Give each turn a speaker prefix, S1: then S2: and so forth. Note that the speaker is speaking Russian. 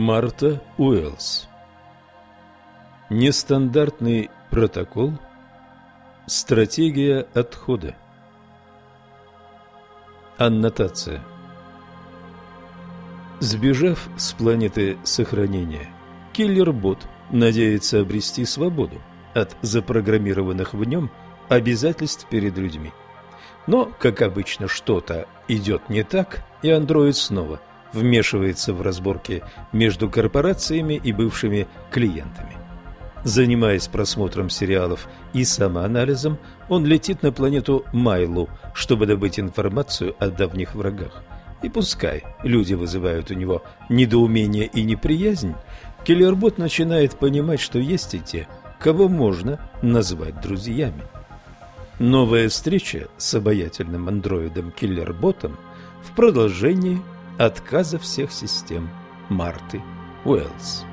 S1: Марта Уэллс. Нестандартный протокол. Стратегия отхода. Аннотация. Сбежав с планеты сохранения, киллер-бот надеется обрести свободу от запрограммированных в нем обязательств перед людьми. Но, как обычно, что-то идет не так, и андроид снова вмешивается в разборки между корпорациями и бывшими клиентами. Занимаясь просмотром сериалов и самоанализом, он летит на планету Майлу, чтобы добыть информацию о давних врагах. И пускай люди вызывают у него недоумение и неприязнь, Киллербот начинает понимать, что есть и те, кого можно назвать друзьями. Новая встреча с обаятельным андроидом Киллерботом в продолжении отказа всех систем Марты Уэллс.